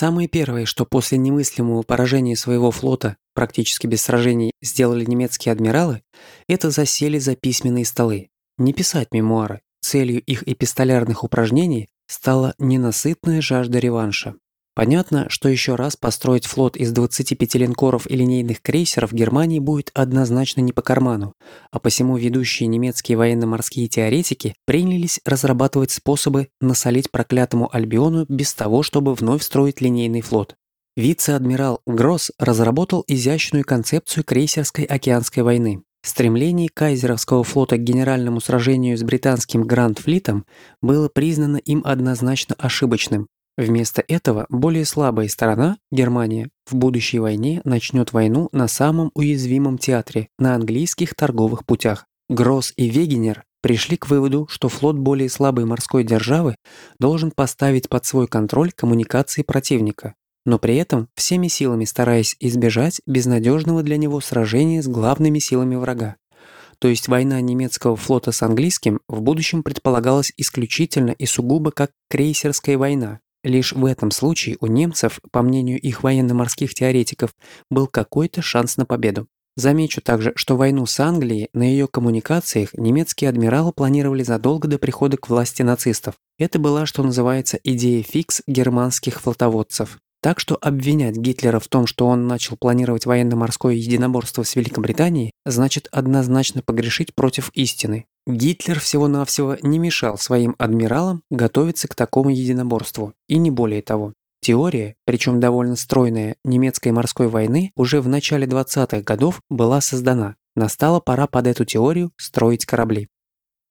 Самое первое, что после немыслимого поражения своего флота практически без сражений сделали немецкие адмиралы, это засели за письменные столы. Не писать мемуары. Целью их эпистолярных упражнений стала ненасытная жажда реванша. Понятно, что еще раз построить флот из 25 линкоров и линейных крейсеров Германии будет однозначно не по карману, а посему ведущие немецкие военно-морские теоретики принялись разрабатывать способы насолить проклятому Альбиону без того, чтобы вновь строить линейный флот. Вице-адмирал Гросс разработал изящную концепцию крейсерской океанской войны. Стремление Кайзеровского флота к генеральному сражению с британским Гранд-флитом было признано им однозначно ошибочным, Вместо этого более слабая сторона, Германия, в будущей войне начнет войну на самом уязвимом театре, на английских торговых путях. Гросс и Вегенер пришли к выводу, что флот более слабой морской державы должен поставить под свой контроль коммуникации противника, но при этом всеми силами стараясь избежать безнадежного для него сражения с главными силами врага. То есть война немецкого флота с английским в будущем предполагалась исключительно и сугубо как крейсерская война, Лишь в этом случае у немцев, по мнению их военно-морских теоретиков, был какой-то шанс на победу. Замечу также, что войну с Англией на ее коммуникациях немецкие адмиралы планировали задолго до прихода к власти нацистов. Это была, что называется, идея фикс германских флотоводцев. Так что обвинять Гитлера в том, что он начал планировать военно-морское единоборство с Великобританией, значит однозначно погрешить против истины. Гитлер всего-навсего не мешал своим адмиралам готовиться к такому единоборству, и не более того. Теория, причем довольно стройная, немецкой морской войны уже в начале 20-х годов была создана. Настала пора под эту теорию строить корабли.